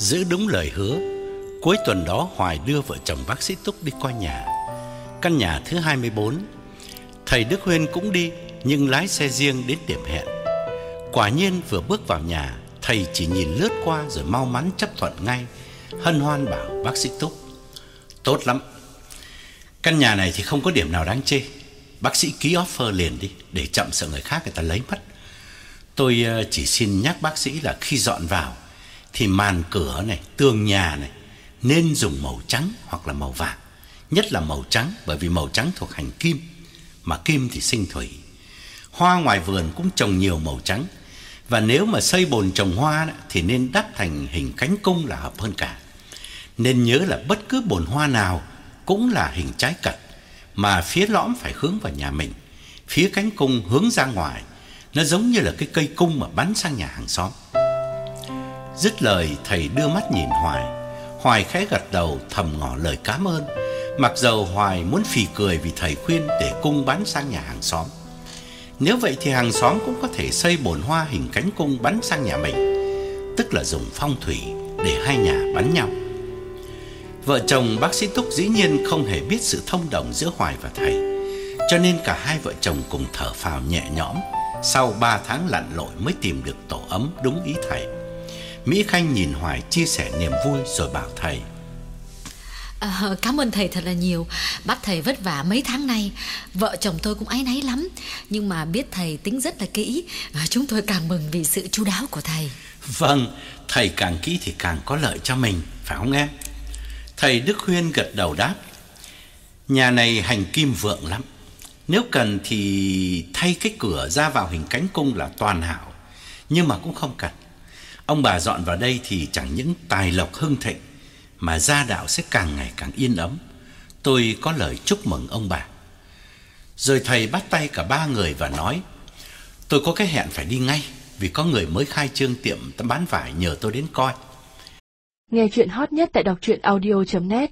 Giữ đúng lời hứa, cuối tuần đó Hoài đưa vợ chồng bác sĩ Túc đi coi nhà. Căn nhà thứ 24. Thầy Đức Huyên cũng đi nhưng lái xe riêng đến điểm hẹn. Quả nhiên vừa bước vào nhà, thầy chỉ nhìn lướt qua rồi mau mắn chấp thuận ngay, hân hoan bảo bác sĩ Túc: "Tốt lắm. Căn nhà này thì không có điểm nào đáng chê. Bác sĩ ký offer liền đi để chậm sợ người khác người ta lấy mất. Tôi ờ, chỉ xin nhắc bác sĩ là khi dọn vào thì màn cửa này, tường nhà này nên dùng màu trắng hoặc là màu vàng, nhất là màu trắng bởi vì màu trắng thuộc hành kim, mà kim thì sinh thủy. Hoa ngoài vườn cũng trồng nhiều màu trắng, và nếu mà xây bồn trồng hoa thì nên đắp thành hình cánh cung là hợp hơn cả. Nên nhớ là bất cứ bồn hoa nào cũng là hình trái cật, mà phía lõm phải hướng vào nhà mình, phía cánh cung hướng ra ngoài. Nó giống như là cái cây cung mà bắn sang nhà hàng xóm. Dứt lời, thầy đưa mắt nhìn Hoài. Hoài khẽ gật đầu, thầm ngỏ lời cảm ơn. Mặc dầu Hoài muốn phì cười vì thầy khuyên để cung bắn sang nhà hàng xóm. Nếu vậy thì hàng xóm cũng có thể xây bồn hoa hình cánh cung bắn sang nhà mình, Tức là dùng phong thủy để hai nhà bắn nhau. Vợ chồng bác sĩ Túc dĩ nhiên không hề biết sự thông đồng giữa Hoài và thầy, Cho nên cả hai vợ chồng cùng thở phào nhẹ nhõm. Sau 3 tháng lặn lội mới tìm được tổ ấm đúng ý thầy. Mỹ Khanh nhìn Hoài chia sẻ niềm vui rồi bảo thầy. À, cảm ơn thầy thật là nhiều. Bắt thầy vất vả mấy tháng nay. Vợ chồng tôi cũng áy náy lắm. Nhưng mà biết thầy tính rất là kỹ. À, Chúng tôi càng mừng vì sự chu đáo của thầy. Vâng, thầy càng kỹ thì càng có lợi cho mình Phải không em? Thầy Đức Huyên gật đầu đáp Nhà này hành kim vượng lắm. Nếu cần thì thay cái cửa ra vào hình cánh cung là toàn hảo. Nhưng mà cũng không cần Ông bà dọn vào đây thì chẳng những tài lộc hưng thịnh mà gia đạo sẽ càng ngày càng yên ấm. Tôi có lời chúc mừng ông bà. Rồi thầy bắt tay cả ba người và nói: "Tôi có cái hẹn phải đi ngay, vì có người mới khai trương tiệm bán vải nhờ tôi đến coi. Nghe chuyện hot nhất tại đọc truyện audio.net